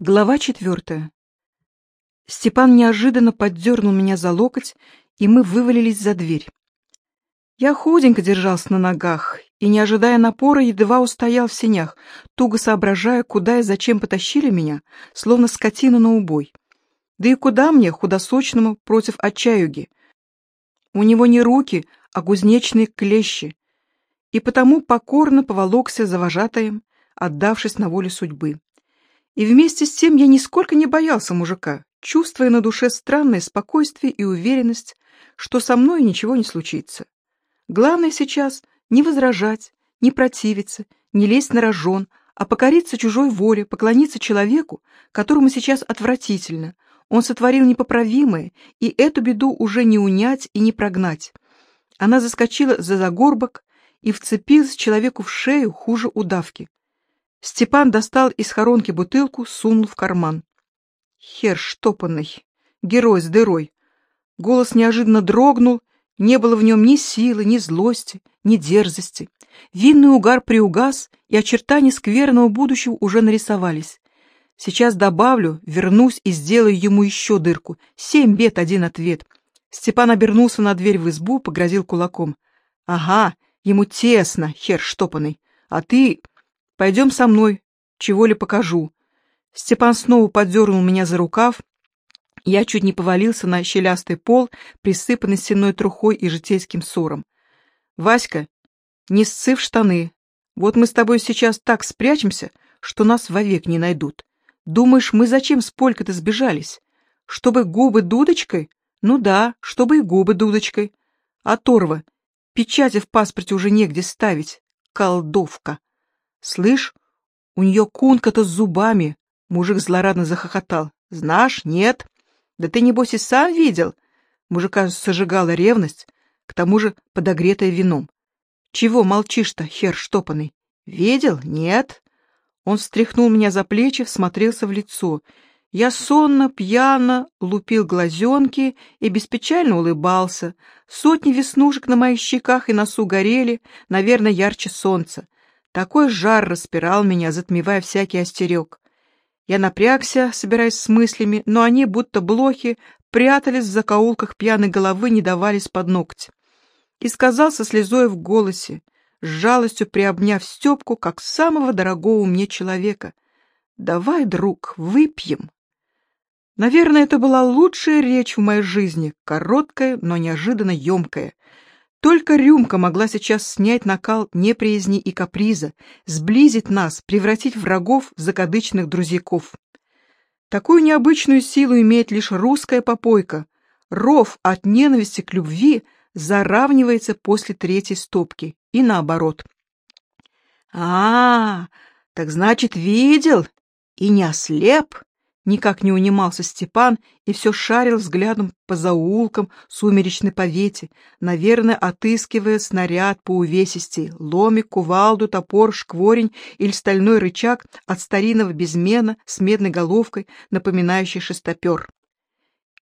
Глава четвертая. Степан неожиданно поддернул меня за локоть, и мы вывалились за дверь. Я худенько держался на ногах и, не ожидая напора, едва устоял в сенях, туго соображая, куда и зачем потащили меня, словно скотину на убой. Да и куда мне, худосочному, против отчаюги? У него не руки, а кузнечные клещи. И потому покорно поволокся за вожатаем, отдавшись на волю судьбы. И вместе с тем я нисколько не боялся мужика, чувствуя на душе странное спокойствие и уверенность, что со мной ничего не случится. Главное сейчас не возражать, не противиться, не лезть на рожон, а покориться чужой воле, поклониться человеку, которому сейчас отвратительно. Он сотворил непоправимое, и эту беду уже не унять и не прогнать. Она заскочила за загорбок и вцепилась человеку в шею хуже удавки. Степан достал из хоронки бутылку, сунул в карман. Хер штопанный, герой с дырой. Голос неожиданно дрогнул, не было в нем ни силы, ни злости, ни дерзости. Винный угар приугас, и очертания скверного будущего уже нарисовались. Сейчас добавлю, вернусь и сделаю ему еще дырку. Семь бед, один ответ. Степан обернулся на дверь в избу, погрозил кулаком. Ага, ему тесно, хер штопанный. А ты... Пойдем со мной, чего ли покажу. Степан снова поддернул меня за рукав. Я чуть не повалился на щелястый пол, присыпанный сенной трухой и житейским ссором. Васька, не сцыв штаны. Вот мы с тобой сейчас так спрячемся, что нас вовек не найдут. Думаешь, мы зачем с Полькой-то сбежались? Чтобы губы дудочкой? Ну да, чтобы и губы дудочкой. Оторва. Печати в паспорте уже негде ставить. Колдовка. Слышь, у нее кунка-то с зубами. Мужик злорадно захохотал. Знаешь, нет. Да ты, небось, и сам видел. Мужика сожигала ревность, к тому же подогретая вином. Чего молчишь-то, хер штопанный? Видел? Нет. Он встряхнул меня за плечи, всмотрелся в лицо. Я сонно, пьяно лупил глазенки и беспечально улыбался. Сотни веснушек на моих щеках и носу горели, наверное, ярче солнца. Такой жар распирал меня, затмевая всякий остерег. Я напрягся, собираясь с мыслями, но они, будто блохи, прятались в закоулках пьяной головы, не давались под ногти. И сказал со слезой в голосе, с жалостью приобняв Степку, как самого дорогого мне человека, «Давай, друг, выпьем». Наверное, это была лучшая речь в моей жизни, короткая, но неожиданно емкая. Только рюмка могла сейчас снять накал неприязни и каприза, сблизить нас, превратить врагов в закадычных друзьяков. Такую необычную силу имеет лишь русская попойка. Ров от ненависти к любви заравнивается после третьей стопки, и наоборот. а, -а, -а так значит, видел и не ослеп? Никак не унимался Степан и все шарил взглядом по заулкам сумеречной повете, наверное, отыскивая снаряд по увесистей, ломик, кувалду, топор, шкворень или стальной рычаг от старинного безмена с медной головкой, напоминающей шестопер.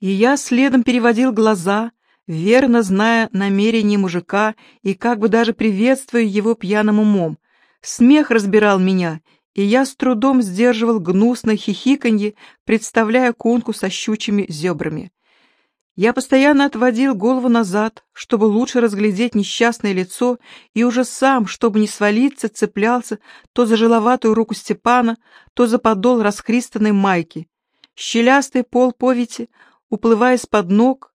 И я следом переводил глаза, верно зная намерения мужика и как бы даже приветствуя его пьяным умом. Смех разбирал меня — и я с трудом сдерживал гнусное хихиканье, представляя кунку со щучьими зебрами. Я постоянно отводил голову назад, чтобы лучше разглядеть несчастное лицо, и уже сам, чтобы не свалиться, цеплялся то за жиловатую руку Степана, то за подол расхристанной майки. Щелястый пол повити, уплывая из-под ног,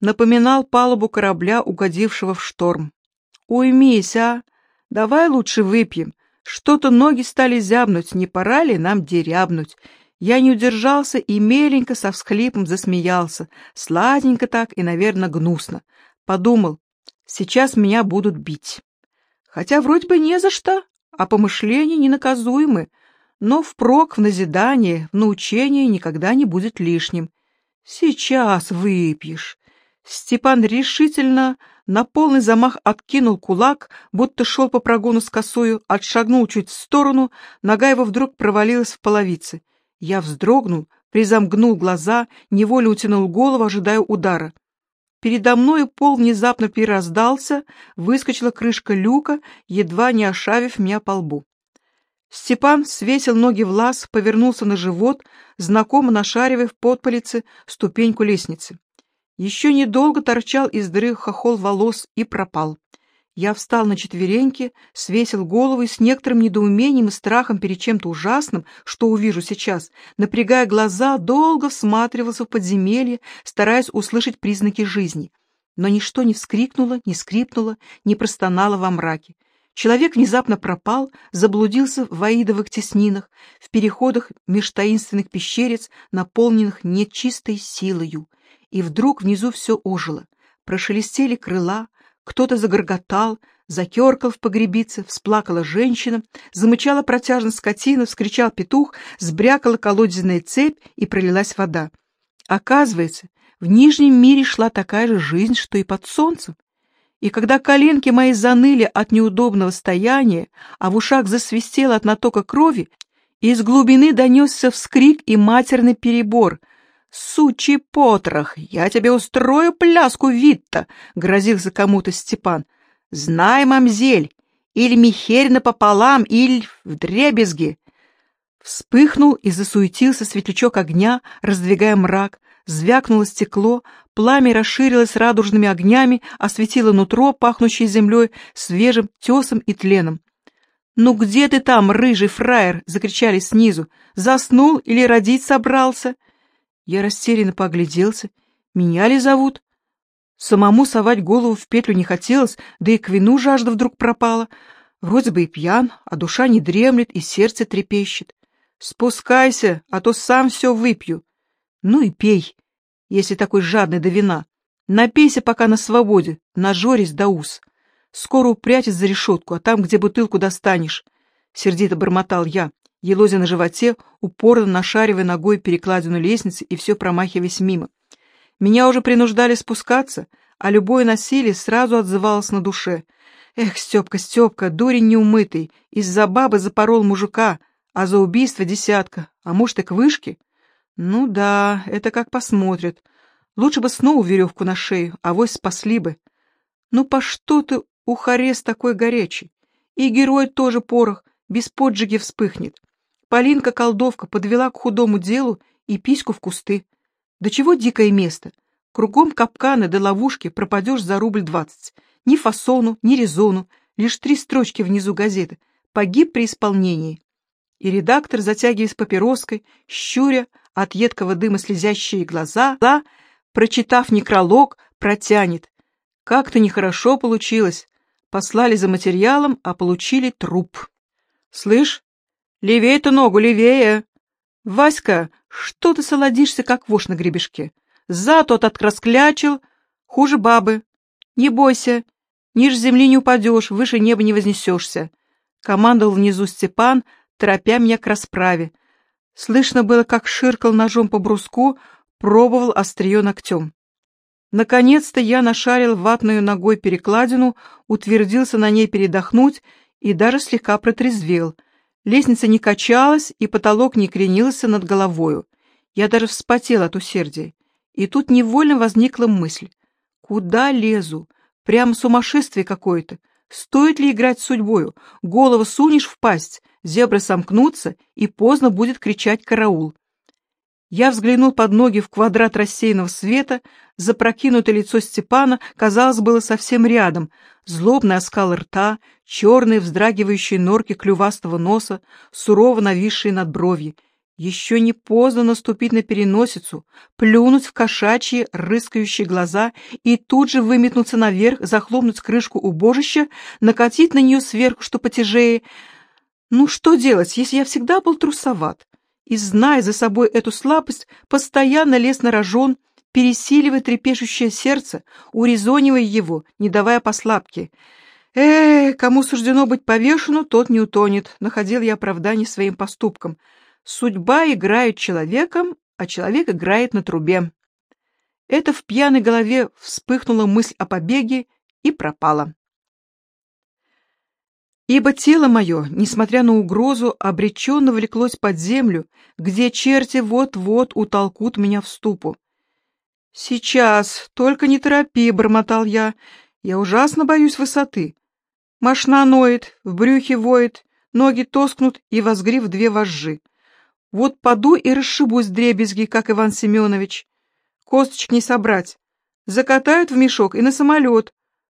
напоминал палубу корабля, угодившего в шторм. «Уймись, а! Давай лучше выпьем, что-то ноги стали зябнуть, не пора ли нам дерябнуть? Я не удержался и меленько со всхлипом засмеялся, сладенько так и, наверное, гнусно. Подумал, сейчас меня будут бить. Хотя вроде бы не за что, а помышления ненаказуемы, но впрок в назидание, в научение никогда не будет лишним. Сейчас выпьешь. Степан решительно на полный замах откинул кулак, будто шел по прогону с косою, отшагнул чуть в сторону, нога его вдруг провалилась в половице. Я вздрогнул, призамгнул глаза, невольно утянул голову, ожидая удара. Передо мной пол внезапно перераздался, выскочила крышка люка, едва не ошавив меня по лбу. Степан свесил ноги в лаз, повернулся на живот, знакомо нашаривая в подполице ступеньку лестницы. Еще недолго торчал из дыры хохол волос и пропал. Я встал на четвереньки, свесил голову и с некоторым недоумением и страхом перед чем-то ужасным, что увижу сейчас, напрягая глаза, долго всматривался в подземелье, стараясь услышать признаки жизни. Но ничто не вскрикнуло, не скрипнуло, не простонало во мраке. Человек внезапно пропал, заблудился в аидовых теснинах, в переходах меж таинственных пещерец, наполненных нечистой силою. И вдруг внизу все ожило. Прошелестели крыла, кто-то загорготал, закеркал в погребице, всплакала женщина, замычала протяжно скотина, вскричал петух, сбрякала колодезная цепь и пролилась вода. Оказывается, в Нижнем мире шла такая же жизнь, что и под солнцем и когда коленки мои заныли от неудобного стояния, а в ушах засвистело от натока крови, из глубины донесся вскрик и матерный перебор. «Сучий потрох! Я тебе устрою пляску, Витта!» — грозился кому-то Степан. «Знай, мамзель, или михерь напополам, или вдребезги!» Вспыхнул и засуетился светлячок огня, раздвигая мрак, звякнуло стекло, пламя расширилось радужными огнями, осветило нутро, пахнущее землей, свежим тесом и тленом. «Ну где ты там, рыжий фраер?» — закричали снизу. «Заснул или родить собрался?» Я растерянно погляделся. «Меня ли зовут?» Самому совать голову в петлю не хотелось, да и к вину жажда вдруг пропала. Вроде бы и пьян, а душа не дремлет, и сердце трепещет. «Спускайся, а то сам все выпью». Ну и пей, если такой жадный до вина. Напейся пока на свободе, нажорись до ус. Скоро упрячешь за решетку, а там, где бутылку достанешь. Сердито бормотал я, елозя на животе, упорно нашаривая ногой перекладину лестницы и все промахиваясь мимо. Меня уже принуждали спускаться, а любое насилие сразу отзывалось на душе. Эх, Степка, Степка, дурень неумытый, из-за бабы запорол мужика, а за убийство десятка, а может и к вышке? Ну да, это как посмотрят. Лучше бы снова веревку на шею, а вось спасли бы. Ну по что ты, ухарес такой горячий? И герой тоже порох, без поджиги вспыхнет. Полинка-колдовка подвела к худому делу и письку в кусты. Да чего дикое место? Кругом капканы да ловушки пропадешь за рубль двадцать. Ни фасону, ни резону, лишь три строчки внизу газеты. Погиб при исполнении. И редактор, затягиваясь папироской, щуря от едкого дыма слезящие глаза, да, прочитав некролог, протянет. Как-то нехорошо получилось. Послали за материалом, а получили труп. Слышь, левее-то ногу, левее. Васька, что ты солодишься, как вошь на гребешке? За тот открасклячил, хуже бабы. Не бойся, ниже земли не упадешь, выше неба не вознесешься. Командовал внизу Степан, торопя меня к расправе. Слышно было, как ширкал ножом по бруску, пробовал острие ногтем. Наконец-то я нашарил ватную ногой перекладину, утвердился на ней передохнуть и даже слегка протрезвел. Лестница не качалась, и потолок не кренился над головою. Я даже вспотел от усердия. И тут невольно возникла мысль. Куда лезу? Прямо сумасшествие какое-то. Стоит ли играть с судьбою? Голову сунешь в пасть, зебры сомкнутся, и поздно будет кричать «караул». Я взглянул под ноги в квадрат рассеянного света, запрокинутое лицо Степана, казалось, было совсем рядом, злобный оскал рта, черные вздрагивающие норки клювастого носа, сурово нависшие над бровью. Еще не поздно наступить на переносицу, плюнуть в кошачьи рыскающие глаза и тут же выметнуться наверх, захлопнуть крышку убожища, накатить на нее сверху, что потяжее. Ну что делать, если я всегда был трусоват? И, зная за собой эту слабость, постоянно лез на рожон, пересиливая трепещущее сердце, урезонивая его, не давая послабки. Э, кому суждено быть повешену, тот не утонет, находил я оправдание своим поступкам. Судьба играет человеком, а человек играет на трубе. Это в пьяной голове вспыхнула мысль о побеге и пропала. Ибо тело мое, несмотря на угрозу, обреченно влеклось под землю, где черти вот-вот утолкут меня в ступу. «Сейчас, только не торопи», — бормотал я, — «я ужасно боюсь высоты. Машина ноет, в брюхе воет, ноги тоскнут и возгрив две вожжи. Вот поду и расшибусь дребезги, как Иван Семенович. Косточек не собрать. Закатают в мешок и на самолет.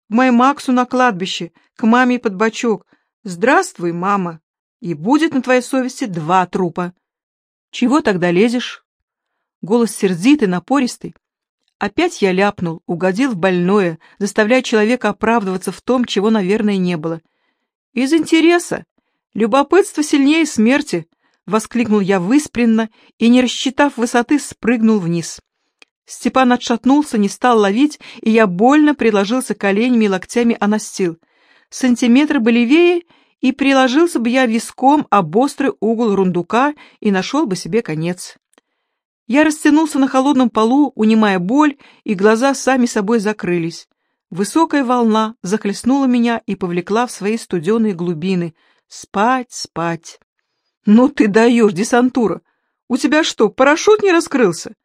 В Маймаксу на кладбище, к маме под бочок. Здравствуй, мама. И будет на твоей совести два трупа. Чего тогда лезешь? Голос сердитый, напористый. Опять я ляпнул, угодил в больное, заставляя человека оправдываться в том, чего, наверное, не было. Из интереса. Любопытство сильнее смерти, воскликнул я выспренно и, не рассчитав высоты, спрыгнул вниз. Степан отшатнулся, не стал ловить, и я больно приложился коленями и локтями о настил. Сантиметр бы левее, и приложился бы я виском об острый угол рундука и нашел бы себе конец. Я растянулся на холодном полу, унимая боль, и глаза сами собой закрылись. Высокая волна захлестнула меня и повлекла в свои студеные глубины. Спать, спать. «Ну ты даешь, десантура! У тебя что, парашют не раскрылся?»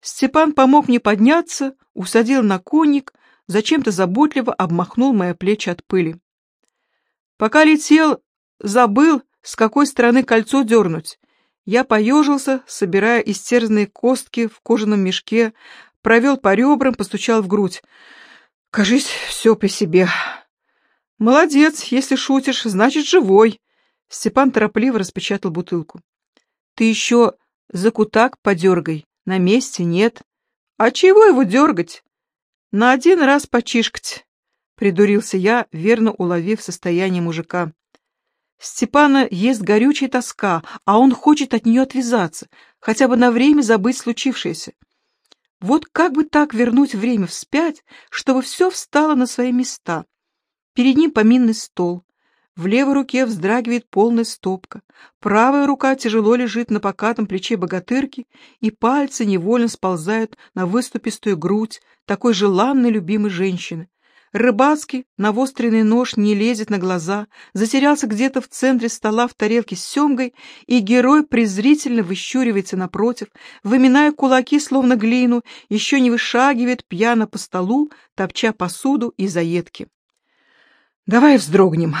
Степан помог мне подняться, усадил на конник, зачем-то заботливо обмахнул мои плечи от пыли. Пока летел, забыл, с какой стороны кольцо дернуть. Я поежился, собирая истерзанные костки в кожаном мешке, провел по ребрам, постучал в грудь. Кажись, все при себе. Молодец, если шутишь, значит, живой. Степан торопливо распечатал бутылку. Ты еще за кутак подергай, на месте нет. А чего его дергать? На один раз почишкать, придурился я, верно уловив состояние мужика. Степана есть горючая тоска, а он хочет от нее отвязаться, хотя бы на время забыть случившееся. Вот как бы так вернуть время вспять, чтобы все встало на свои места? Перед ним поминный стол, в левой руке вздрагивает полная стопка, правая рука тяжело лежит на покатом плече богатырки, и пальцы невольно сползают на выступистую грудь такой желанной любимой женщины. Рыбацкий навостренный нож не лезет на глаза, затерялся где-то в центре стола в тарелке с семгой, и герой презрительно выщуривается напротив, выминая кулаки, словно глину, еще не вышагивает пьяно по столу, топча посуду и заедки. «Давай вздрогнем»,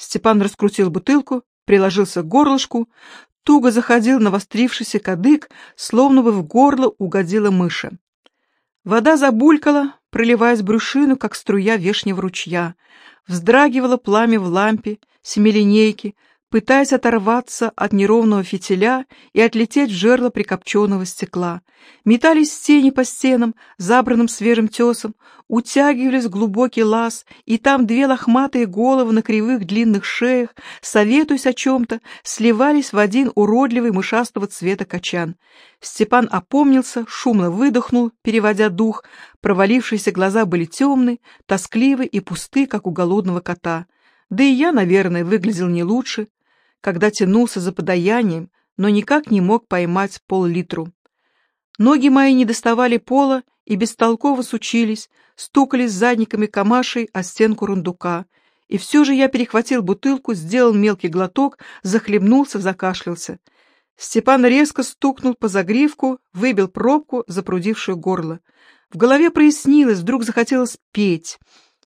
Степан раскрутил бутылку, приложился к горлышку, туго заходил навострившийся кадык, словно бы в горло угодила мыша. Вода забулькала, проливаясь брюшину, как струя вешнего ручья. Вздрагивало пламя в лампе, семилинейки, пытаясь оторваться от неровного фитиля и отлететь в жерло прикопченного стекла. Метались тени по стенам, забранным свежим тесом, утягивались в глубокий лаз, и там две лохматые головы на кривых длинных шеях, советуясь о чем-то, сливались в один уродливый мышастого цвета качан. Степан опомнился, шумно выдохнул, переводя дух, провалившиеся глаза были темны, тоскливы и пусты, как у голодного кота. Да и я, наверное, выглядел не лучше, когда тянулся за подаянием, но никак не мог поймать пол-литру. Ноги мои не доставали пола и бестолково сучились, стукались задниками камашей о стенку рундука. И все же я перехватил бутылку, сделал мелкий глоток, захлебнулся, закашлялся. Степан резко стукнул по загривку, выбил пробку, запрудившую горло. В голове прояснилось, вдруг захотелось петь.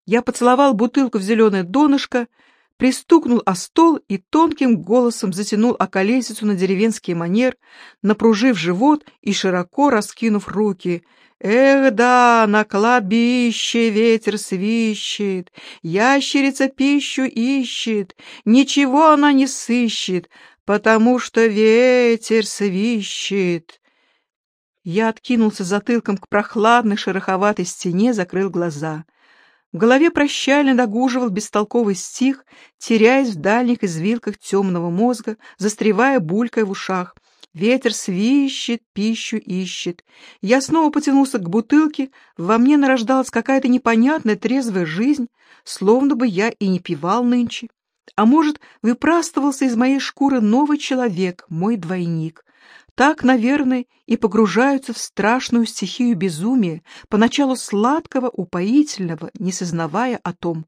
Я поцеловал бутылку в зеленое донышко, пристукнул о стол и тонким голосом затянул околесицу на деревенский манер, напружив живот и широко раскинув руки. «Эх да, на кладбище ветер свищет, ящерица пищу ищет, ничего она не сыщет, потому что ветер свищет». Я откинулся затылком к прохладной шероховатой стене, закрыл глаза. В голове прощально догуживал бестолковый стих, теряясь в дальних извилках темного мозга, застревая булькой в ушах. Ветер свищет, пищу ищет. Я снова потянулся к бутылке, во мне нарождалась какая-то непонятная трезвая жизнь, словно бы я и не пивал нынче. А может, выпрастывался из моей шкуры новый человек, мой двойник. Так, наверное, и погружаются в страшную стихию безумия, поначалу сладкого, упоительного, не сознавая о том.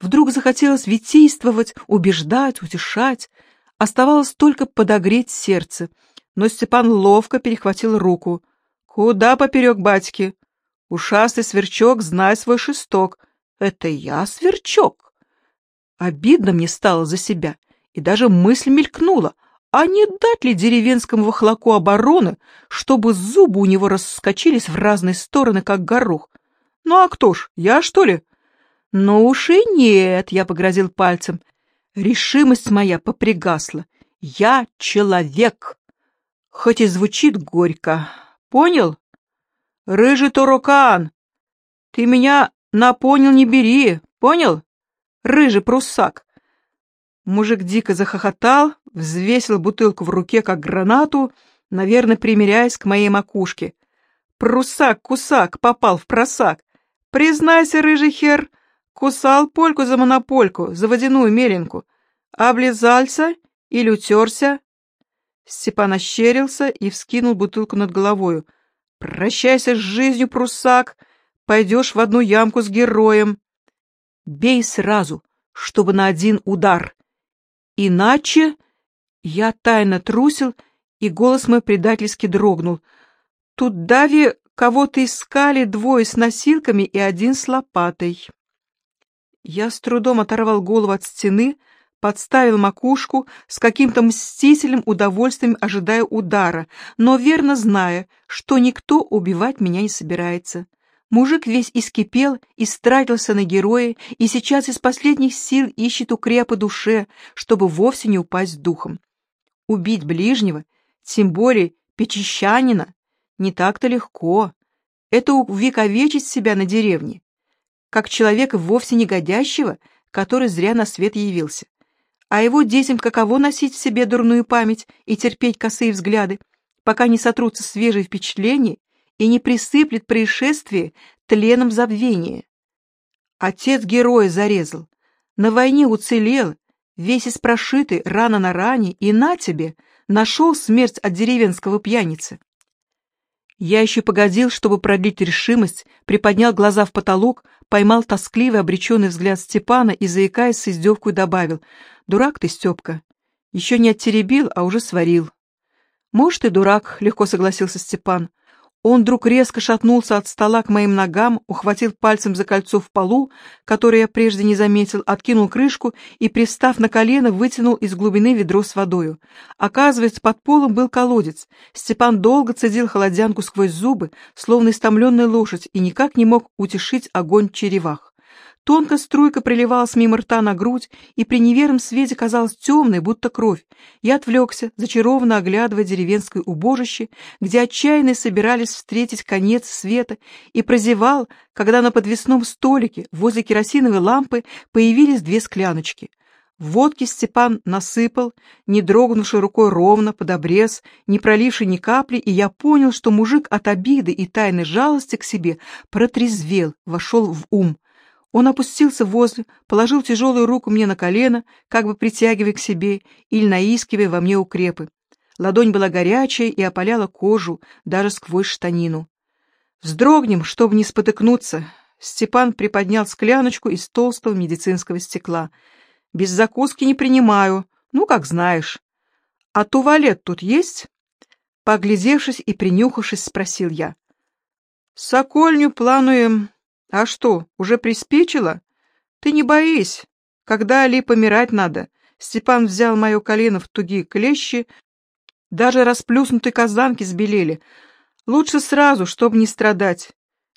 Вдруг захотелось витийствовать, убеждать, утешать. Оставалось только подогреть сердце. Но Степан ловко перехватил руку. «Куда поперек батьки? Ушастый сверчок, знай свой шесток. Это я сверчок!» Обидно мне стало за себя и даже мысль мелькнула, а не дать ли деревенскому вахлаку обороны, чтобы зубы у него расскочились в разные стороны, как горох? Ну а кто ж, я что ли? Ну уж и нет, я погрозил пальцем. Решимость моя попригасла. Я человек. Хоть и звучит горько. Понял? Рыжий турукан, ты меня на понял не бери, понял? Рыжий пруссак. Мужик дико захохотал, взвесил бутылку в руке, как гранату, наверное, примеряясь к моей макушке. Прусак-кусак попал в просак. Признайся, рыжий хер, кусал польку за монопольку, за водяную меленку. Облизался или утерся? Степан ощерился и вскинул бутылку над головою. «Прощайся с жизнью, прусак! Пойдешь в одну ямку с героем! Бей сразу, чтобы на один удар!» Иначе я тайно трусил, и голос мой предательски дрогнул. Тут Дави кого-то искали двое с носилками и один с лопатой. Я с трудом оторвал голову от стены, подставил макушку, с каким-то мстительным удовольствием ожидая удара, но верно зная, что никто убивать меня не собирается. Мужик весь искипел, истратился на героя и сейчас из последних сил ищет укрепа душе, чтобы вовсе не упасть духом. Убить ближнего, тем более печищанина, не так-то легко. Это увековечить себя на деревне, как человека вовсе не годящего, который зря на свет явился. А его детям каково носить в себе дурную память и терпеть косые взгляды, пока не сотрутся свежие впечатления и не присыплет происшествие тленом забвения. Отец героя зарезал, на войне уцелел, весь испрошитый, рано на ране, и на тебе, нашел смерть от деревенского пьяницы. Я еще погодил, чтобы продлить решимость, приподнял глаза в потолок, поймал тоскливый обреченный взгляд Степана и, заикаясь с издевкой, добавил, «Дурак ты, Степка, еще не оттеребил, а уже сварил». «Может, и дурак», — легко согласился Степан, он вдруг резко шатнулся от стола к моим ногам, ухватил пальцем за кольцо в полу, которое я прежде не заметил, откинул крышку и, пристав на колено, вытянул из глубины ведро с водою. Оказывается, под полом был колодец. Степан долго цедил холодянку сквозь зубы, словно истомленная лошадь, и никак не мог утешить огонь черевах. Тонкая струйка приливалась мимо рта на грудь, и при неверном свете казалась темной, будто кровь. Я отвлекся, зачарованно оглядывая деревенское убожище, где отчаянно собирались встретить конец света, и прозевал, когда на подвесном столике возле керосиновой лампы появились две скляночки. Водки Степан насыпал, не дрогнувший рукой ровно, под обрез, не проливший ни капли, и я понял, что мужик от обиды и тайной жалости к себе протрезвел, вошел в ум. Он опустился возле, положил тяжелую руку мне на колено, как бы притягивая к себе или наискивая во мне укрепы. Ладонь была горячая и опаляла кожу, даже сквозь штанину. Вздрогнем, чтобы не спотыкнуться. Степан приподнял скляночку из толстого медицинского стекла. «Без закуски не принимаю. Ну, как знаешь. А туалет тут есть?» Поглядевшись и принюхавшись, спросил я. «Сокольню плануем а что, уже приспичило? Ты не боись. Когда ли помирать надо? Степан взял мое колено в тугие клещи, даже расплюснутые казанки сбелели. Лучше сразу, чтобы не страдать.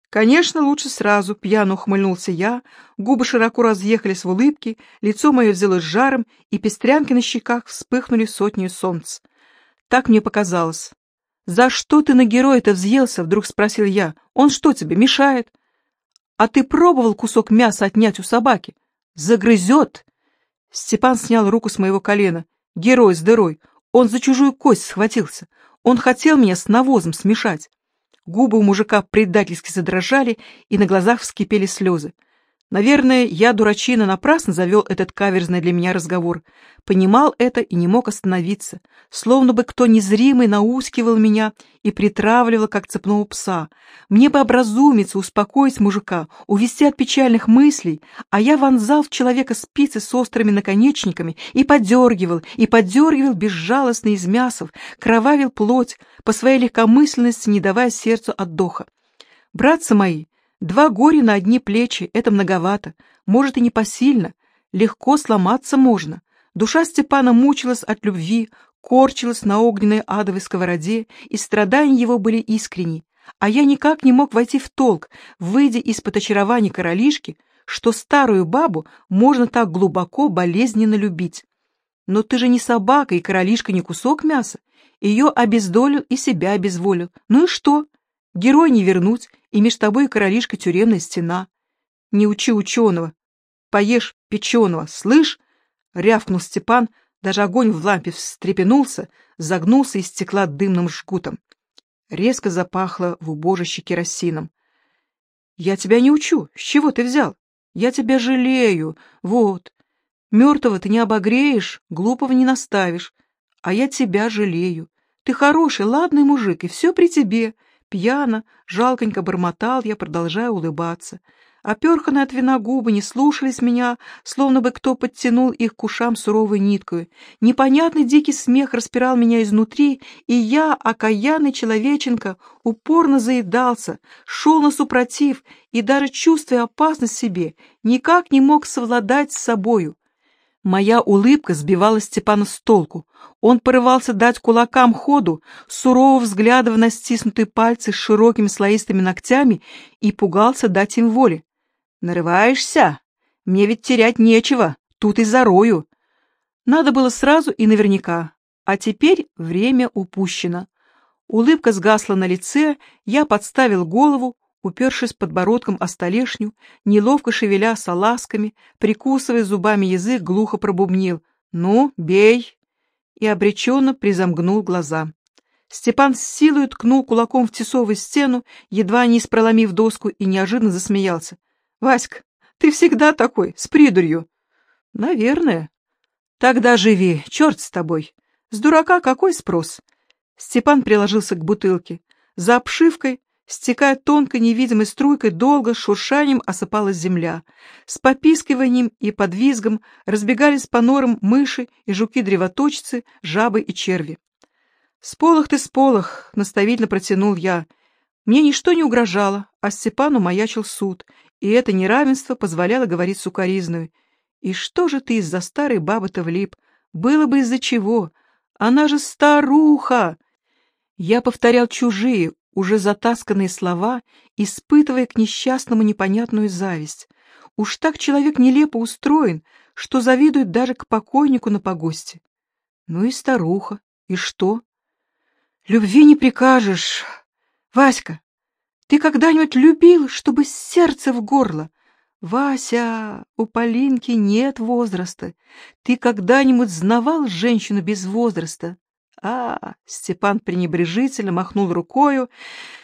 Конечно, лучше сразу, пьяно ухмыльнулся я, губы широко разъехались в улыбке, лицо мое взялось жаром, и пестрянки на щеках вспыхнули сотню солнц. Так мне показалось. «За что ты на героя-то взъелся?» — вдруг спросил я. «Он что тебе, мешает?» А ты пробовал кусок мяса отнять у собаки? Загрызет. Степан снял руку с моего колена. Герой с дырой. Он за чужую кость схватился. Он хотел меня с навозом смешать. Губы у мужика предательски задрожали, и на глазах вскипели слезы. Наверное, я, дурачина, напрасно завел этот каверзный для меня разговор. Понимал это и не мог остановиться. Словно бы кто незримый наускивал меня и притравливал, как цепного пса. Мне бы образумиться, успокоить мужика, увести от печальных мыслей, а я вонзал в человека спицы с острыми наконечниками и подергивал, и подергивал безжалостно из мясов, кровавил плоть, по своей легкомысленности не давая сердцу отдоха. Братцы мои, Два горя на одни плечи — это многовато, может и непосильно, легко сломаться можно, Душа Степана мучилась от любви, корчилась на огненной адовой сковороде, и страдания его были искренни, а я никак не мог войти в толк, выйдя из-под очарования королишки, что старую бабу можно так глубоко болезненно любить. Но ты же не собака, и королишка не кусок мяса. Ее обездолил и себя обезволил. Ну и что? Герой не вернуть, и меж тобой королишка тюремная стена. Не учи ученого. Поешь печеного, слышь? Рявкнул Степан, даже огонь в лампе встрепенулся, загнулся и стекла дымным жгутом. Резко запахло в убожище керосином. «Я тебя не учу. С чего ты взял? Я тебя жалею. Вот. Мертвого ты не обогреешь, глупого не наставишь. А я тебя жалею. Ты хороший, ладный мужик, и все при тебе. Пьяно, жалконько бормотал я, продолжая улыбаться а перханы от вина губы не слушались меня, словно бы кто подтянул их к ушам суровой ниткой. Непонятный дикий смех распирал меня изнутри, и я, окаянный человеченко, упорно заедался, шел на супротив и, даже чувствуя опасность себе, никак не мог совладать с собою. Моя улыбка сбивала Степана с толку. Он порывался дать кулакам ходу, сурово взглядывая на стиснутые пальцы с широкими слоистыми ногтями, и пугался дать им воли. Нарываешься? Мне ведь терять нечего, тут и зарою. Надо было сразу и наверняка, а теперь время упущено. Улыбка сгасла на лице, я подставил голову, упершись подбородком о столешню, неловко шевеля салазками, прикусывая зубами язык, глухо пробубнил «Ну, бей!» и обреченно призамгнул глаза. Степан с силой ткнул кулаком в тесовую стену, едва не спроломив доску, и неожиданно засмеялся. Васька, ты всегда такой, с придурью. Наверное. Тогда живи, черт с тобой. С дурака какой спрос? Степан приложился к бутылке. За обшивкой, стекая тонкой невидимой струйкой, долго шуршанием осыпалась земля. С попискиванием и подвизгом разбегались по норам мыши и жуки-древоточцы, жабы и черви. «Сполох ты, сполох!» — наставительно протянул я. Мне ничто не угрожало, а Степану маячил суд, и это неравенство позволяло говорить сукоризную. «И что же ты из-за старой бабы-то влип? Было бы из-за чего? Она же старуха!» Я повторял чужие, уже затасканные слова, испытывая к несчастному непонятную зависть. Уж так человек нелепо устроен, что завидует даже к покойнику на погосте. Ну и старуха. И что? Любви не прикажешь. Васька, ты когда-нибудь любил, чтобы сердце в горло? Вася, у Полинки нет возраста. Ты когда-нибудь знавал женщину без возраста? А, Степан пренебрежительно махнул рукою,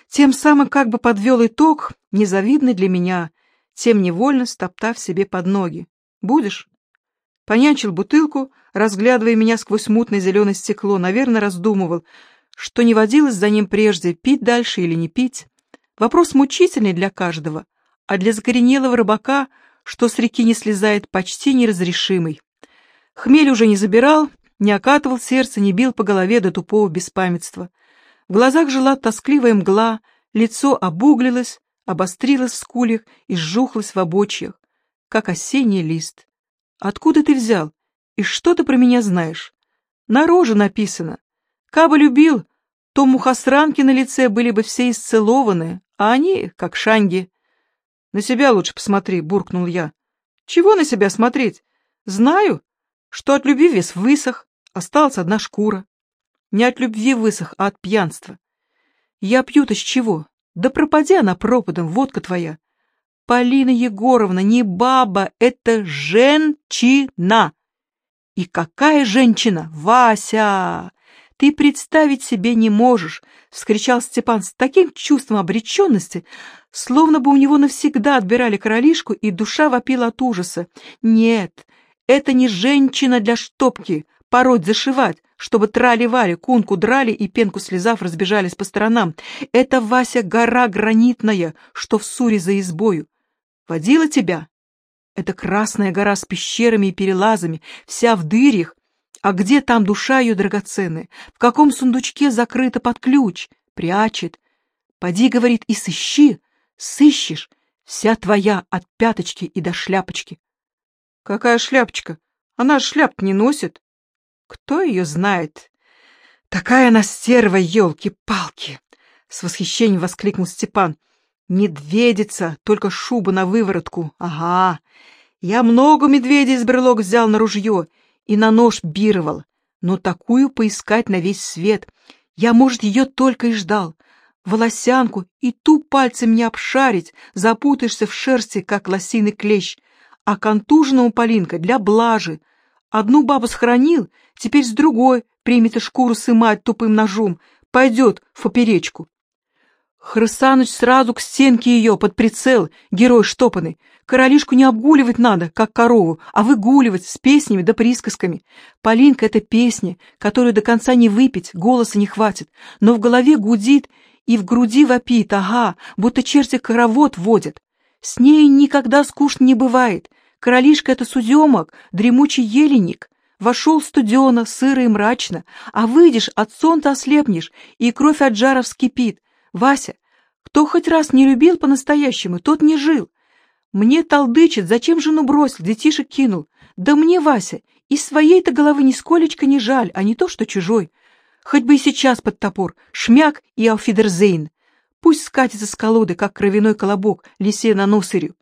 тем самым как бы подвел итог, незавидный для меня, тем невольно стоптав себе под ноги. Будешь? Понячил бутылку, разглядывая меня сквозь мутное зеленое стекло, наверное, раздумывал, что не водилось за ним прежде, пить дальше или не пить. Вопрос мучительный для каждого, а для закоренелого рыбака, что с реки не слезает, почти неразрешимый. Хмель уже не забирал, не окатывал сердце, не бил по голове до тупого беспамятства. В глазах жила тоскливая мгла, лицо обуглилось, обострилось в скулях и сжухлось в обочьях, как осенний лист. Откуда ты взял? И что ты про меня знаешь? На роже написано. Кабы любил, то мухосранки на лице были бы все исцелованы, а они, как шанги. «На себя лучше посмотри», — буркнул я. «Чего на себя смотреть? Знаю, что от любви вес высох, осталась одна шкура. Не от любви высох, а от пьянства. Я пью-то с чего? Да пропади она пропадом, водка твоя. Полина Егоровна не баба, это женщина. И какая женщина? Вася! Ты представить себе не можешь, — вскричал Степан с таким чувством обреченности, словно бы у него навсегда отбирали королишку, и душа вопила от ужаса. Нет, это не женщина для штопки, пороть, зашивать, чтобы трали-вали, кунку драли и пенку слезав разбежались по сторонам. Это, Вася, гора гранитная, что в суре за избою. Водила тебя? Это красная гора с пещерами и перелазами, вся в дырях, а где там душа ее драгоценная? В каком сундучке закрыта под ключ? Прячет. Поди, говорит, и сыщи. Сыщешь. Вся твоя от пяточки и до шляпочки. Какая шляпочка? Она шляп не носит. Кто ее знает? Такая она стерва, елки-палки! С восхищением воскликнул Степан. Медведица, только шуба на выворотку. Ага. Я много медведей из брелок взял на ружье и на нож бировал. Но такую поискать на весь свет. Я, может, ее только и ждал. Волосянку и ту пальцем не обшарить, запутаешься в шерсти, как лосиный клещ. А контуженному Полинка для блажи. Одну бабу схоронил, теперь с другой примет и шкуру сымать тупым ножом, пойдет в поперечку. Хрысаныч сразу к стенке ее, под прицел, герой штопанный. Королишку не обгуливать надо, как корову, а выгуливать с песнями да присказками. Полинка — это песня, которую до конца не выпить, голоса не хватит, но в голове гудит и в груди вопит, ага, будто черти коровод водят. С ней никогда скучно не бывает. Королишка — это судемок, дремучий еленик. Вошел студено, сыро и мрачно, а выйдешь, от солнца ослепнешь, и кровь от жара вскипит, Вася, кто хоть раз не любил по-настоящему, тот не жил. Мне толдычит, зачем жену бросил, детишек кинул. Да мне, Вася, из своей-то головы нисколечко не жаль, а не то, что чужой. Хоть бы и сейчас под топор, шмяк и ауфидерзейн. Пусть скатится с колоды, как кровяной колобок, лисе на носырю.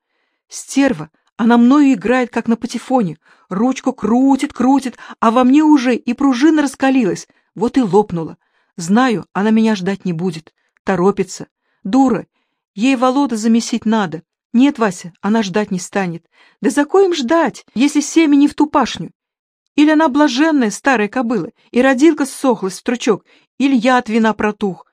Стерва, она мною играет, как на патефоне. Ручку крутит, крутит, а во мне уже и пружина раскалилась. Вот и лопнула. Знаю, она меня ждать не будет торопится. Дура, ей Волода замесить надо. Нет, Вася, она ждать не станет. Да за коим ждать, если семя не в ту пашню? Или она блаженная старая кобыла, и родилка ссохлась в стручок, или я от вина протух.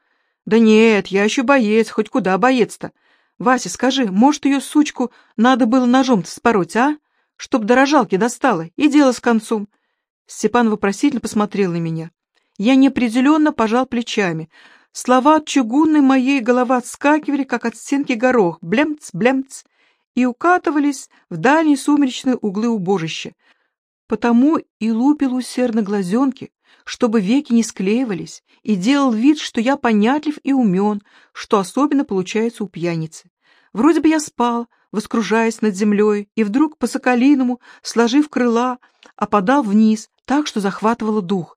Да нет, я еще боец, хоть куда боец-то. Вася, скажи, может, ее сучку надо было ножом-то спороть, а? Чтоб дорожалки достала, и дело с концом. Степан вопросительно посмотрел на меня. Я неопределенно пожал плечами, Слова от чугунной моей головы отскакивали, как от стенки горох, блемц, блемц, и укатывались в дальние сумеречные углы убожища. Потому и лупил усердно глазенки, чтобы веки не склеивались, и делал вид, что я понятлив и умен, что особенно получается у пьяницы. Вроде бы я спал, воскружаясь над землей, и вдруг по соколиному, сложив крыла, опадал вниз, так что захватывало дух.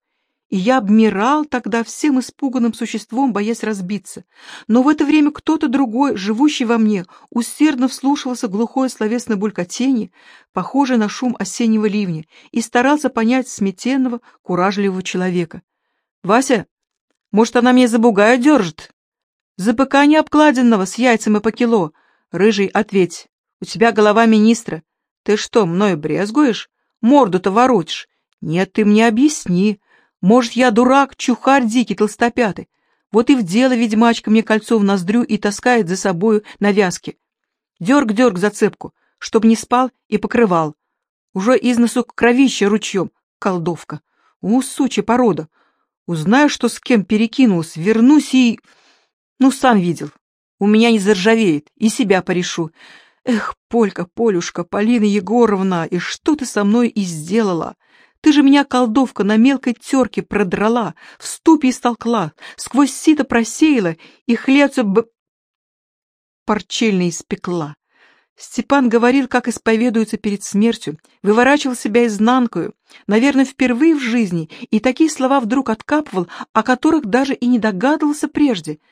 И я обмирал тогда всем испуганным существом, боясь разбиться. Но в это время кто-то другой, живущий во мне, усердно вслушивался глухое словесное булькотение, похожее на шум осеннего ливня, и старался понять сметенного, куражливого человека. «Вася, может, она меня за бугая держит?» «За быка необкладенного, с яйцем и по. Рыжий, ответь, у тебя голова министра. Ты что, мною брезгуешь? Морду-то воротишь. Нет, ты мне объясни». Может, я дурак, чухарь дикий, толстопятый. Вот и в дело ведьмачка мне кольцо в ноздрю и таскает за собою на вязке. Дерг-дерг зацепку, чтоб не спал и покрывал. Уже из носу кровища ручьем, колдовка. У, сучья порода. Узнаю, что с кем перекинулась, вернусь и... Ну, сам видел. У меня не заржавеет, и себя порешу. Эх, Полька, Полюшка, Полина Егоровна, и что ты со мной и сделала? Ты же меня, колдовка, на мелкой терке продрала, в ступе истолкла, сквозь сито просеяла и хлебца б... парчельно испекла. Степан говорил, как исповедуется перед смертью, выворачивал себя изнанкою, наверное, впервые в жизни, и такие слова вдруг откапывал, о которых даже и не догадывался прежде —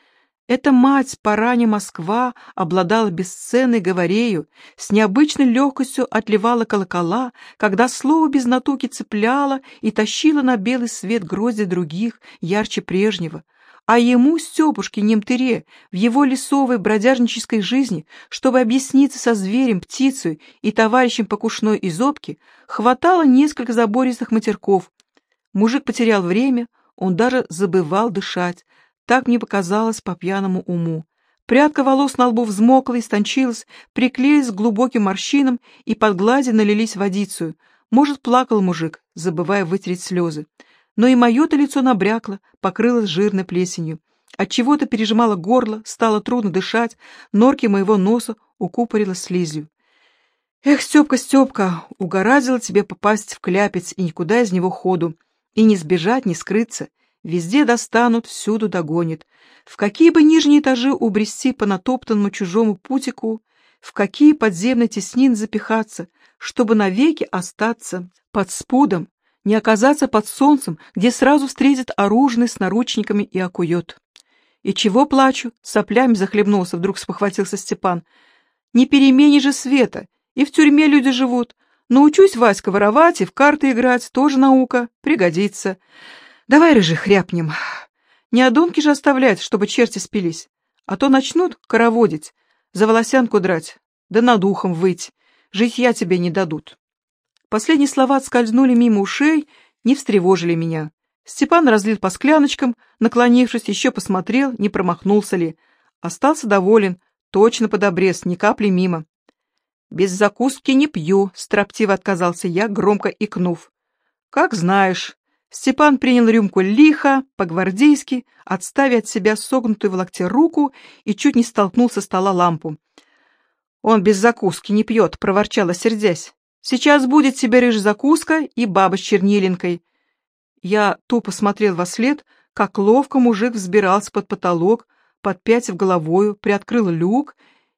эта мать параня Москва обладала бесценной говорею, с необычной легкостью отливала колокола, когда слово без натуки цепляло и тащило на белый свет грози других, ярче прежнего. А ему, Степушке Немтыре, в его лесовой бродяжнической жизни, чтобы объясниться со зверем, птицей и товарищем покушной изобки, хватало несколько забористых матерков. Мужик потерял время, он даже забывал дышать, так мне показалось по пьяному уму. Прядка волос на лбу взмокла, истончилась, приклеилась к глубоким морщинам, и под глади налились водицию. Может, плакал мужик, забывая вытереть слезы. Но и мое-то лицо набрякло, покрылось жирной плесенью. Отчего-то пережимало горло, стало трудно дышать, норки моего носа укупорило слизью. Эх, Степка, Степка, угораздило тебе попасть в кляпец и никуда из него ходу, и не сбежать, не скрыться. Везде достанут, всюду догонят. В какие бы нижние этажи убрести по натоптанному чужому путику, в какие подземные теснины запихаться, чтобы навеки остаться под спудом, не оказаться под солнцем, где сразу встретит оружный с наручниками и окует. И чего плачу? Соплями захлебнулся, вдруг спохватился Степан. Не перемени же света, и в тюрьме люди живут. Научусь, Васька, воровать и в карты играть, тоже наука, пригодится. Давай, рыжий, хряпнем. Не одонки же оставлять, чтобы черти спились. А то начнут короводить, за волосянку драть, да над ухом выть. Житья тебе не дадут. Последние слова скользнули мимо ушей, не встревожили меня. Степан разлил по скляночкам, наклонившись, еще посмотрел, не промахнулся ли. Остался доволен, точно под обрез, ни капли мимо. «Без закуски не пью», — строптиво отказался я, громко икнув. «Как знаешь». Степан принял рюмку лихо, по-гвардейски, отставя от себя согнутую в локте руку и чуть не столкнул со стола лампу. «Он без закуски не пьет», — проворчала, сердясь. «Сейчас будет тебе рыж закуска и баба с чернилинкой». Я тупо смотрел во след, как ловко мужик взбирался под потолок, подпятив головою, приоткрыл люк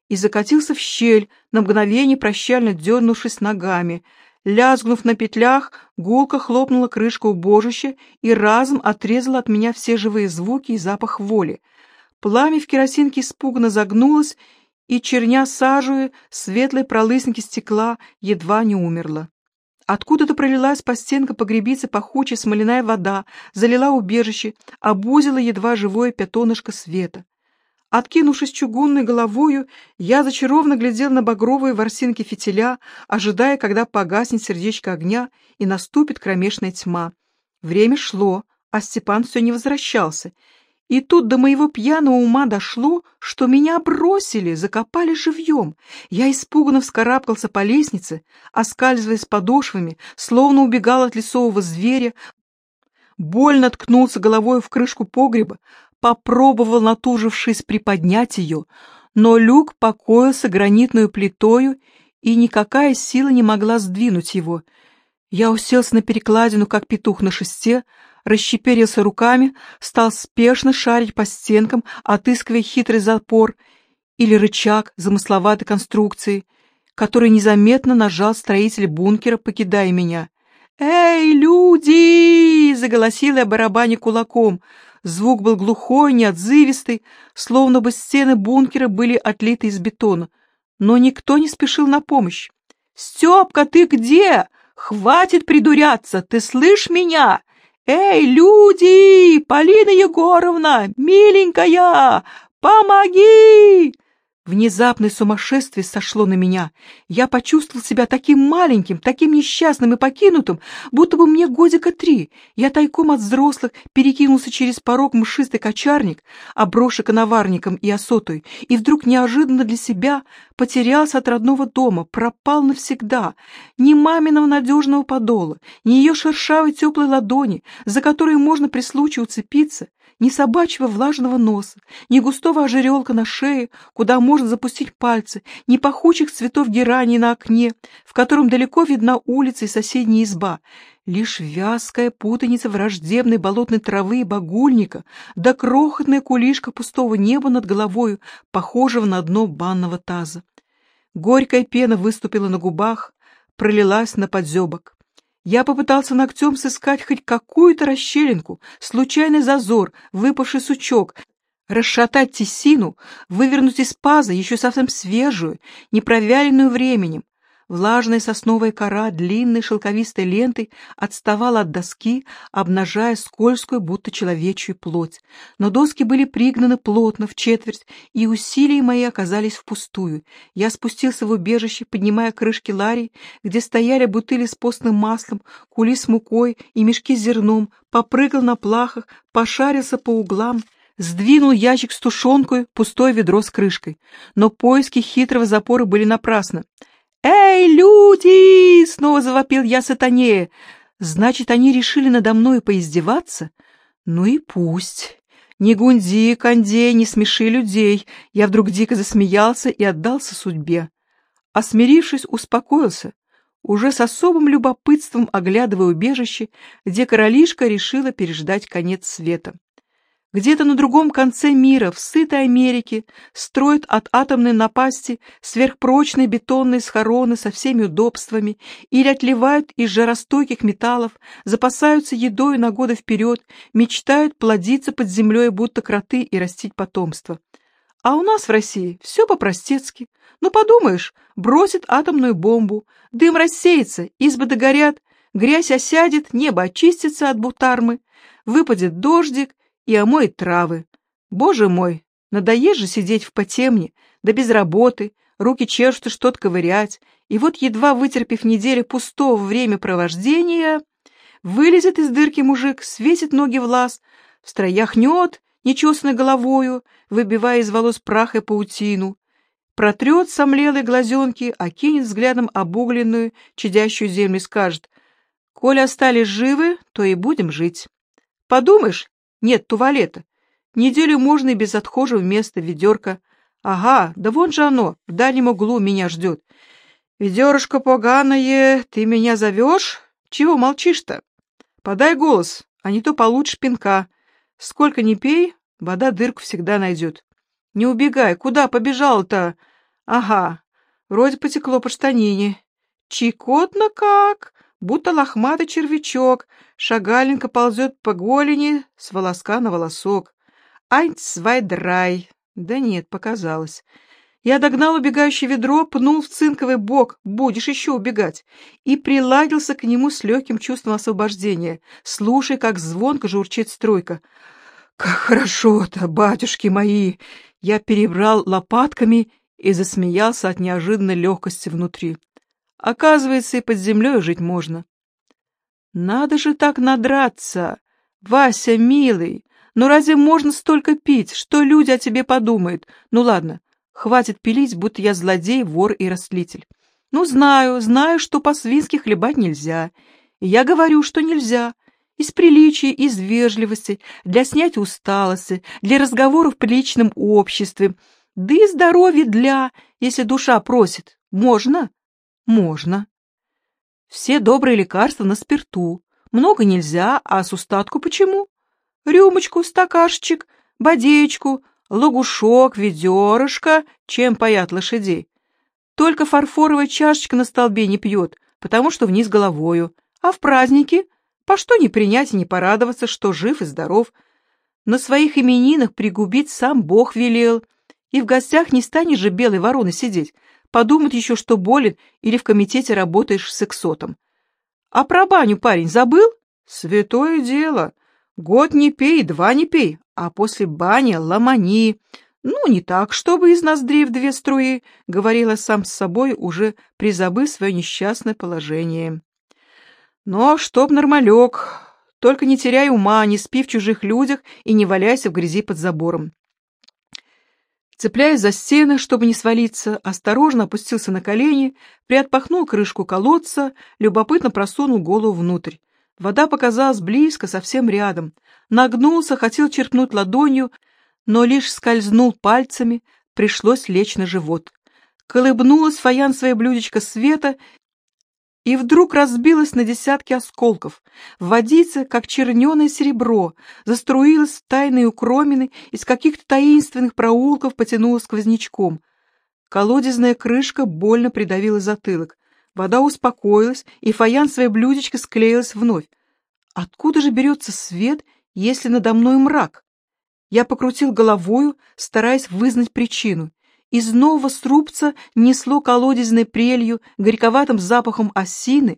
и закатился в щель, на мгновение прощально дернувшись ногами. Лязгнув на петлях, гулко хлопнула крышка убожища и разом отрезала от меня все живые звуки и запах воли. Пламя в керосинке испуганно загнулось, и, черня сажую, светлой пролысинки стекла едва не умерла. Откуда-то пролилась по стенкам погребицы пахучая смоляная вода, залила убежище, обузила едва живое пятонышко света. Откинувшись чугунной головою, я зачарованно глядел на багровые ворсинки фитиля, ожидая, когда погаснет сердечко огня и наступит кромешная тьма. Время шло, а Степан все не возвращался. И тут до моего пьяного ума дошло, что меня бросили, закопали живьем. Я испуганно вскарабкался по лестнице, оскальзываясь подошвами, словно убегал от лесового зверя, больно ткнулся головой в крышку погреба, попробовал, натужившись, приподнять ее, но люк покоился гранитную плитою, и никакая сила не могла сдвинуть его. Я уселся на перекладину, как петух на шесте, расщеперился руками, стал спешно шарить по стенкам, отыскивая хитрый запор или рычаг замысловатой конструкции, который незаметно нажал строитель бункера, покидая меня. «Эй, люди!» — заголосил я барабане кулаком — Звук был глухой, неотзывистый, словно бы стены бункера были отлиты из бетона. Но никто не спешил на помощь. «Степка, ты где? Хватит придуряться! Ты слышь меня? Эй, люди! Полина Егоровна! Миленькая! Помоги!» Внезапное сумасшествие сошло на меня. Я почувствовал себя таким маленьким, таким несчастным и покинутым, будто бы мне годика три. Я тайком от взрослых перекинулся через порог мшистый кочарник, оброшек наварником и осотой, и вдруг неожиданно для себя потерялся от родного дома, пропал навсегда. Ни маминого надежного подола, ни ее шершавой теплой ладони, за которой можно при случае уцепиться, ни собачьего влажного носа, ни густого ожерелка на шее, куда можно запустить пальцы, ни пахучих цветов герани на окне, в котором далеко видна улица и соседняя изба. Лишь вязкая путаница враждебной болотной травы и багульника, да крохотная кулишка пустого неба над головою, похожего на дно банного таза. Горькая пена выступила на губах, пролилась на подзебок. Я попытался ногтем сыскать хоть какую-то расщелинку, случайный зазор, выпавший сучок, расшатать тесину, вывернуть из паза еще совсем свежую, непровяленную временем, Влажная сосновая кора длинной шелковистой лентой отставала от доски, обнажая скользкую, будто человечью плоть. Но доски были пригнаны плотно, в четверть, и усилия мои оказались впустую. Я спустился в убежище, поднимая крышки ларей, где стояли бутыли с постным маслом, кули с мукой и мешки с зерном, попрыгал на плахах, пошарился по углам, сдвинул ящик с тушенкой, пустое ведро с крышкой. Но поиски хитрого запора были напрасны. «Эй, люди!» — снова завопил я сатане. «Значит, они решили надо мной поиздеваться? Ну и пусть. Не гунди, кондей, не смеши людей!» Я вдруг дико засмеялся и отдался судьбе. А успокоился, уже с особым любопытством оглядывая убежище, где королишка решила переждать конец света. Где-то на другом конце мира, в сытой Америке, строят от атомной напасти сверхпрочные бетонные схороны со всеми удобствами или отливают из жаростойких металлов, запасаются едой на годы вперед, мечтают плодиться под землей, будто кроты, и растить потомство. А у нас в России все по-простецки. Ну, подумаешь, бросит атомную бомбу, дым рассеется, избы догорят, грязь осядет, небо очистится от бутармы, выпадет дождик, и омоет травы. Боже мой, надоест же сидеть в потемне, да без работы, руки чешут что-то ковырять, и вот, едва вытерпев неделю пустого времяпровождения, вылезет из дырки мужик, свесит ноги в лаз, встряхнет нечесанной головою, выбивая из волос прах и паутину, протрет сомлелые глазенки, окинет взглядом обугленную, чадящую землю и скажет, «Коли остались живы, то и будем жить». Подумаешь, нет туалета. Неделю можно и без отхожего места ведерко. Ага, да вон же оно, в дальнем углу меня ждет. Ведерышко поганое, ты меня зовешь? Чего молчишь-то? Подай голос, а не то получишь пинка. Сколько ни пей, вода дырку всегда найдет. Не убегай, куда побежал-то? Ага, вроде потекло по штанине. Чикотно как? Будто лохматый червячок, шагаленько ползет по голени с волоска на волосок. Eins, zwei, drei. Да нет, показалось. Я догнал убегающее ведро, пнул в цинковый бок, будешь еще убегать, и приладился к нему с легким чувством освобождения, слушая, как звонко журчит струйка. «Как хорошо-то, батюшки мои!» Я перебрал лопатками и засмеялся от неожиданной легкости внутри. Оказывается, и под землей жить можно. Надо же так надраться! Вася, милый, ну разве можно столько пить? Что люди о тебе подумают? Ну ладно, хватит пилить, будто я злодей, вор и растлитель. Ну знаю, знаю, что по-свински хлебать нельзя. И я говорю, что нельзя. Из приличия, из вежливости, для снятия усталости, для разговоров в приличном обществе, да и здоровья для, если душа просит. Можно? Можно. Все добрые лекарства на спирту. Много нельзя, а с устатку почему? Рюмочку, стакашечек, бодеечку, лагушок, ведерышко, чем паят лошадей. Только фарфоровая чашечка на столбе не пьет, потому что вниз головою. А в праздники? По что не принять и не порадоваться, что жив и здоров? На своих именинах пригубить сам Бог велел. И в гостях не станешь же белой вороной сидеть, Подумают еще, что болен или в комитете работаешь с сексотом. А про баню, парень, забыл? Святое дело. Год не пей, два не пей, а после бани ломани. Ну, не так, чтобы из ноздрей в две струи, говорила сам с собой, уже призабыв свое несчастное положение. Но чтоб нормалек, только не теряй ума, не спи в чужих людях и не валяйся в грязи под забором. Цепляясь за стены, чтобы не свалиться, осторожно опустился на колени, приотпахнул крышку колодца, любопытно просунул голову внутрь. Вода показалась близко, совсем рядом. Нагнулся, хотел черпнуть ладонью, но лишь скользнул пальцами, пришлось лечь на живот. Колыбнулась фаянсовое блюдечко света и вдруг разбилась на десятки осколков. Водица, как черненое серебро, заструилась в тайные укромины, из каких-то таинственных проулков потянула сквознячком. Колодезная крышка больно придавила затылок. Вода успокоилась, и фаянсовое блюдечко склеилось вновь. Откуда же берется свет, если надо мной мрак? Я покрутил головою, стараясь вызнать причину. Из нового срубца несло колодезной прелью, горьковатым запахом осины,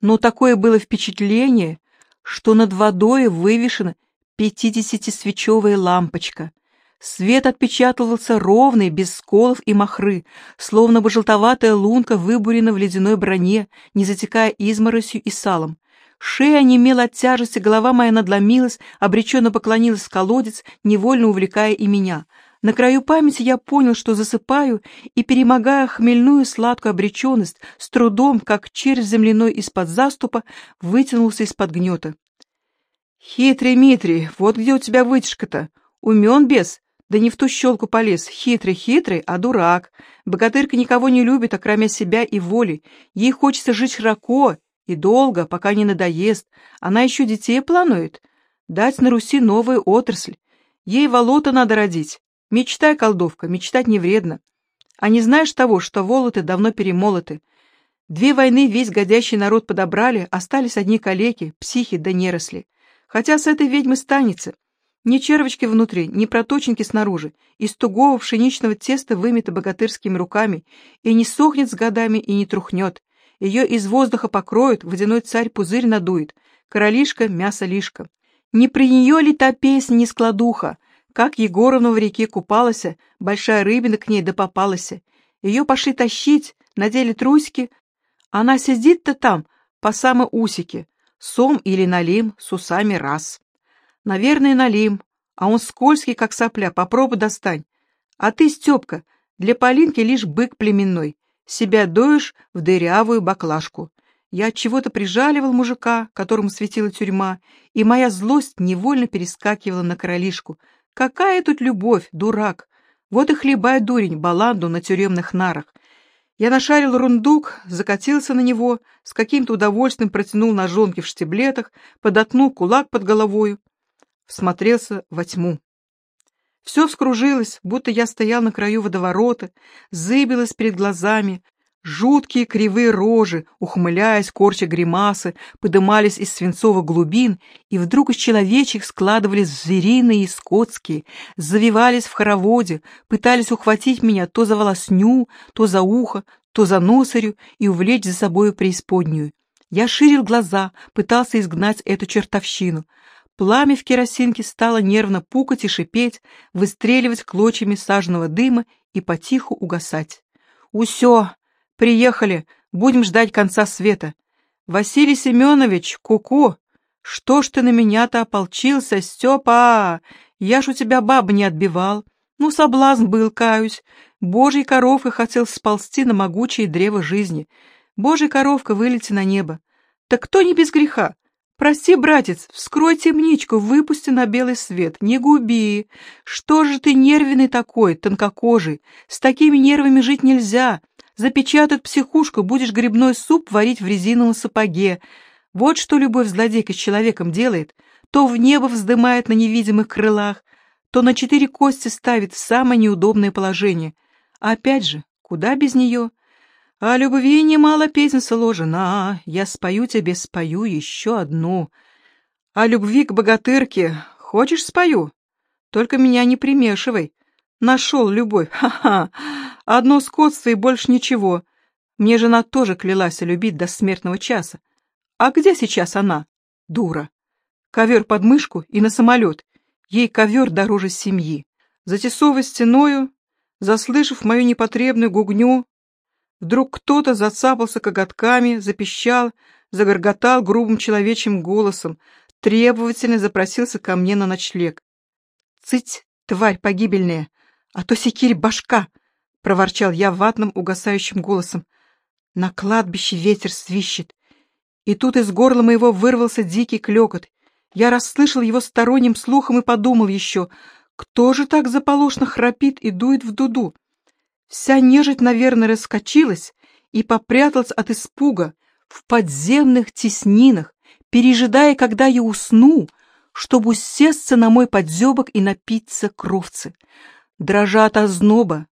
но такое было впечатление, что над водой вывешена пятидесятисвечевая лампочка. Свет отпечатывался ровный, без сколов и махры, словно бы желтоватая лунка выбурена в ледяной броне, не затекая изморосью и салом. Шея немела от тяжести, голова моя надломилась, обреченно поклонилась в колодец, невольно увлекая и меня — на краю памяти я понял, что засыпаю, и, перемогая хмельную сладкую обреченность, с трудом, как червь земляной из-под заступа, вытянулся из-под гнета. «Хитрый Митрий, вот где у тебя вытяжка-то? Умен без, да не в ту щелку полез. Хитрый-хитрый, а дурак. Богатырка никого не любит, окромя себя и воли. Ей хочется жить широко и долго, пока не надоест. Она еще детей планует. Дать на Руси новую отрасль. Ей волота надо родить. Мечтай, колдовка, мечтать не вредно. А не знаешь того, что волоты давно перемолоты. Две войны весь годящий народ подобрали, остались одни калеки, психи да неросли. Хотя с этой ведьмы станется. Ни червочки внутри, ни проточенки снаружи. Из тугого пшеничного теста вымета богатырскими руками, и не сохнет с годами, и не трухнет. Ее из воздуха покроют, водяной царь пузырь надует. Королишка, мясо лишка. Не при нее ли та песня не складуха? Как Егоровна в реке купалась, большая рыбина к ней да попалась. Ее пошли тащить, надели трусики. Она сидит-то там, по самой усике. Сом или налим, с усами раз. Наверное, налим, а он скользкий, как сопля, попробуй достань. А ты, Степка, для Полинки лишь бык племенной. Себя доешь в дырявую баклажку. Я от чего-то прижаливал мужика, которому светила тюрьма, и моя злость невольно перескакивала на королишку. Какая тут любовь, дурак! Вот и хлебай, дурень, баланду на тюремных нарах. Я нашарил рундук, закатился на него, с каким-то удовольствием протянул ножонки в штиблетах, подотнул кулак под головою, всмотрелся во тьму. Все вскружилось, будто я стоял на краю водоворота, зыбилось перед глазами, Жуткие кривые рожи, ухмыляясь, корча гримасы, подымались из свинцовых глубин, и вдруг из человечьих складывались звериные и скотские, завивались в хороводе, пытались ухватить меня то за волосню, то за ухо, то за носарю и увлечь за собою преисподнюю. Я ширил глаза, пытался изгнать эту чертовщину. Пламя в керосинке стало нервно пукать и шипеть, выстреливать клочьями сажного дыма и потиху угасать. «Усё!» Приехали, будем ждать конца света. Василий Семенович, куку, -ку, что ж ты на меня-то ополчился, Степа? Я ж у тебя баб не отбивал. Ну, соблазн был, каюсь. Божий коровка хотел сползти на могучее древо жизни. Божий коровка, вылети на небо. Так кто не без греха? Прости, братец, вскрой темничку, выпусти на белый свет, не губи. Что же ты нервный такой, тонкокожий? С такими нервами жить нельзя. Запечатают психушку, будешь грибной суп варить в резиновом сапоге. Вот что любовь злодейка с человеком делает. То в небо вздымает на невидимых крылах, то на четыре кости ставит в самое неудобное положение. А опять же, куда без нее? О любви немало песен сложено, я спою тебе, спою еще одну. О любви к богатырке хочешь спою? Только меня не примешивай. Нашел любовь, ха-ха. Одно скотство и больше ничего. Мне жена тоже клялась любить до смертного часа. А где сейчас она? Дура. Ковер под мышку и на самолет. Ей ковер дороже семьи. За тесовой стеною, заслышав мою непотребную гугню, вдруг кто-то зацапался коготками, запищал, загорготал грубым человечьим голосом, требовательно запросился ко мне на ночлег. «Цыть, тварь погибельная, а то секирь башка!» — проворчал я ватным угасающим голосом. На кладбище ветер свищет. И тут из горла моего вырвался дикий клекот. Я расслышал его сторонним слухом и подумал еще, кто же так заполошно храпит и дует в дуду? Вся нежить, наверное, раскочилась и попряталась от испуга в подземных теснинах, пережидая, когда я усну, чтобы усесться на мой подзебок и напиться кровцы. Дрожа от озноба,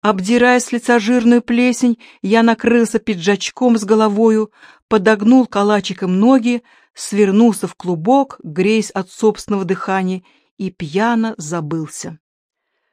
Обдирая с лица жирную плесень, я накрылся пиджачком с головою, подогнул калачиком ноги, свернулся в клубок, греясь от собственного дыхания, и пьяно забылся.